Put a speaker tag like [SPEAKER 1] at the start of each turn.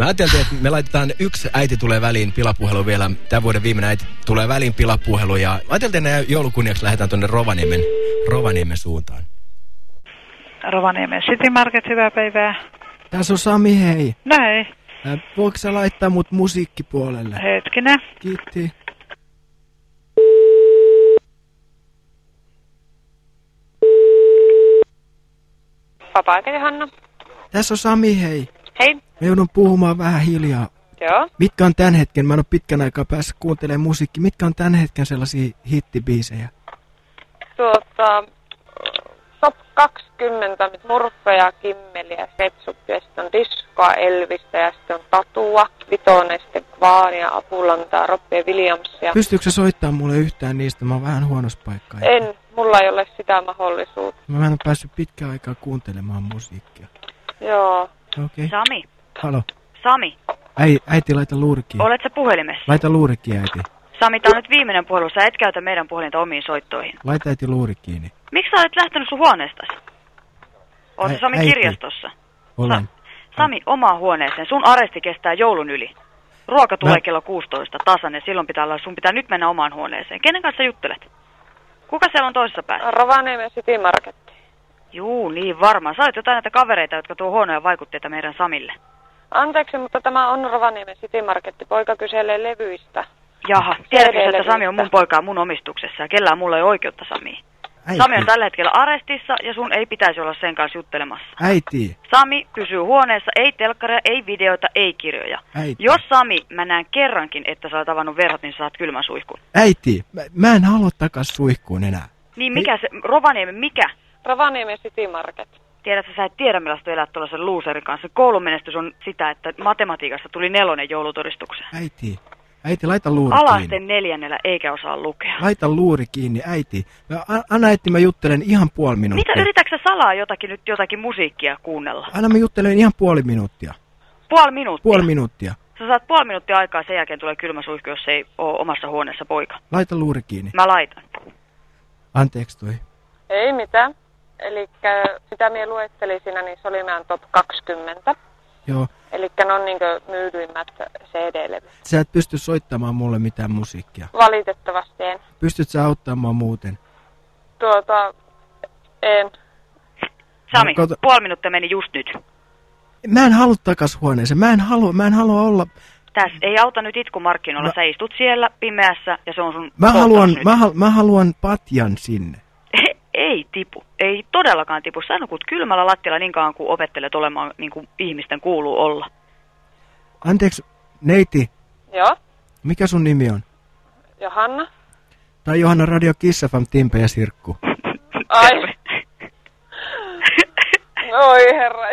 [SPEAKER 1] Mä ajattelin, että me laitetaan yksi äiti tulee väliin pilapuhelu vielä. Tämän vuoden viimeinen äiti tulee väliin pilapuhelu. Ja mä ajattelin, että joulukunniaksi lähdetään tuonne Rovaniemen, Rovaniemen suuntaan.
[SPEAKER 2] Rovaniemen City Market, hyvää päivää.
[SPEAKER 3] Tässä on Sami, hei.
[SPEAKER 2] Näin,
[SPEAKER 3] Äh, voiko sä laittaa mut musiikkipuolelle?
[SPEAKER 2] hetkinen.
[SPEAKER 3] Kiitti.
[SPEAKER 4] Vapaa Hanna.
[SPEAKER 3] Tässä on Sami, hei.
[SPEAKER 4] Hei.
[SPEAKER 3] Me joudun puhumaan vähän hiljaa.
[SPEAKER 4] Joo.
[SPEAKER 3] Mitkä on tämän hetken, mä en ole pitkän aikaa päässyt kuuntelemaan musiikkia, mitkä on tämän hetken sellaisia hittibiisejä?
[SPEAKER 4] Tuota, top 20, mit murppeja, kimmeliä, ketsuppia, sitten on diskoa, Elvistä ja sitten on tatua, vitonen, sitten Kvaania, Apulantaa, Roppia, Williamsia.
[SPEAKER 3] Pystyykö soittamaan mulle yhtään niistä? Mä oon vähän huonossa paikkaa.
[SPEAKER 4] En, mulla ei ole sitä mahdollisuutta.
[SPEAKER 3] Mä en ole päässyt pitkään aikaa kuuntelemaan musiikkia.
[SPEAKER 4] Joo.
[SPEAKER 3] Okei. Okay.
[SPEAKER 5] Sami,
[SPEAKER 3] Halo.
[SPEAKER 5] Sami,
[SPEAKER 3] Äi, äiti, laita luurikin.
[SPEAKER 5] olet sä puhelimessa?
[SPEAKER 3] Laita luurikki, äiti.
[SPEAKER 5] Sami, tää on nyt viimeinen puhelu. Sä et käytä meidän puhelinta omiin soittoihin.
[SPEAKER 3] Laita äiti luuri kiinni.
[SPEAKER 5] Miksi sä olet lähtenyt sun huoneestasi?
[SPEAKER 3] Ä-
[SPEAKER 5] Sami
[SPEAKER 3] äiti.
[SPEAKER 5] kirjastossa?
[SPEAKER 3] Olen.
[SPEAKER 5] Sami, omaan huoneeseen. Sun aresti kestää joulun yli. Ruoka tulee
[SPEAKER 3] Mä-
[SPEAKER 5] kello 16 tasan silloin pitää olla, sun pitää nyt mennä omaan huoneeseen. Kenen kanssa juttelet? Kuka siellä on toisessa päässä?
[SPEAKER 4] Rovaniemen City Market.
[SPEAKER 5] Juu, niin varmaan. Sä olet jotain näitä kavereita, jotka tuo huonoja vaikutteita meidän Samille.
[SPEAKER 4] Anteeksi, mutta tämä on Rovaniemen City Market. Poika kyselee levyistä.
[SPEAKER 5] Jaha, tiedätkö että. Sami on mun poikaa mun omistuksessa ja kellään mulla ei oikeutta Samiin.
[SPEAKER 3] Äiti.
[SPEAKER 5] Sami on tällä hetkellä arestissa ja sun ei pitäisi olla sen kanssa juttelemassa.
[SPEAKER 3] Äiti.
[SPEAKER 5] Sami pysyy huoneessa, ei telkkaria, ei videoita, ei kirjoja.
[SPEAKER 3] Äiti.
[SPEAKER 5] Jos Sami, mä näen kerrankin, että sä oot avannut verhot, niin sä saat kylmän suihkun.
[SPEAKER 3] Äiti. Mä, mä en halua takas suihkuun enää.
[SPEAKER 5] Niin mikä se, Rovaniemi, mikä?
[SPEAKER 4] Rovaniemen City Market.
[SPEAKER 5] Tiedätkö, sä et tiedä millaista elää tuollaisen loserin kanssa. Koulumenestys on sitä, että matematiikassa tuli nelonen joulutodistukseen.
[SPEAKER 3] Äiti. Äiti, laita luuri kiinni.
[SPEAKER 5] Alasten neljännellä eikä osaa lukea.
[SPEAKER 3] Laita luuri kiinni, äiti. Anna äiti, mä juttelen ihan puoli minuuttia.
[SPEAKER 5] Mitä yritätkö salaa jotakin nyt jotakin musiikkia kuunnella?
[SPEAKER 3] Anna mä juttelen ihan puoli minuuttia.
[SPEAKER 5] Puoli minuuttia.
[SPEAKER 3] Puoli minuuttia.
[SPEAKER 5] Sä saat puoli minuuttia aikaa, sen jälkeen tulee kylmä suihku, jos ei ole omassa huoneessa poika.
[SPEAKER 3] Laita luuri kiinni.
[SPEAKER 5] Mä laitan.
[SPEAKER 3] Anteeksi toi.
[SPEAKER 4] Ei mitään. Eli sitä minä luettelin siinä, niin se oli meidän top 20.
[SPEAKER 3] Joo.
[SPEAKER 4] Eli ne on niinkö myydyimmät CD-levyt.
[SPEAKER 3] Sä et pysty soittamaan mulle mitään musiikkia.
[SPEAKER 4] Valitettavasti en.
[SPEAKER 3] Pystyt sä auttamaan muuten?
[SPEAKER 4] Tuota, en.
[SPEAKER 5] Sami,
[SPEAKER 3] kato-
[SPEAKER 5] puoli minuuttia meni just nyt.
[SPEAKER 3] Mä en halua takas huoneeseen. Mä en halua, mä en halua olla...
[SPEAKER 5] Tässä ei auta nyt itkumarkkinoilla.
[SPEAKER 3] Mä-
[SPEAKER 5] Sä istut siellä pimeässä ja se on sun
[SPEAKER 3] Mä haluan,
[SPEAKER 5] nyt.
[SPEAKER 3] mä, hal, mä haluan patjan sinne.
[SPEAKER 5] Ei tipu. Ei todellakaan tipu. Sä nukut kylmällä lattialla niin kauan kuin opettelet olemaan niin kuin ihmisten kuuluu olla.
[SPEAKER 3] Anteeksi, neiti,
[SPEAKER 4] Joo.
[SPEAKER 3] mikä sun nimi on?
[SPEAKER 4] Johanna.
[SPEAKER 3] Tai Johanna Radio Kiss FM, Timpe ja Sirkku.
[SPEAKER 4] Ai. Oi herra.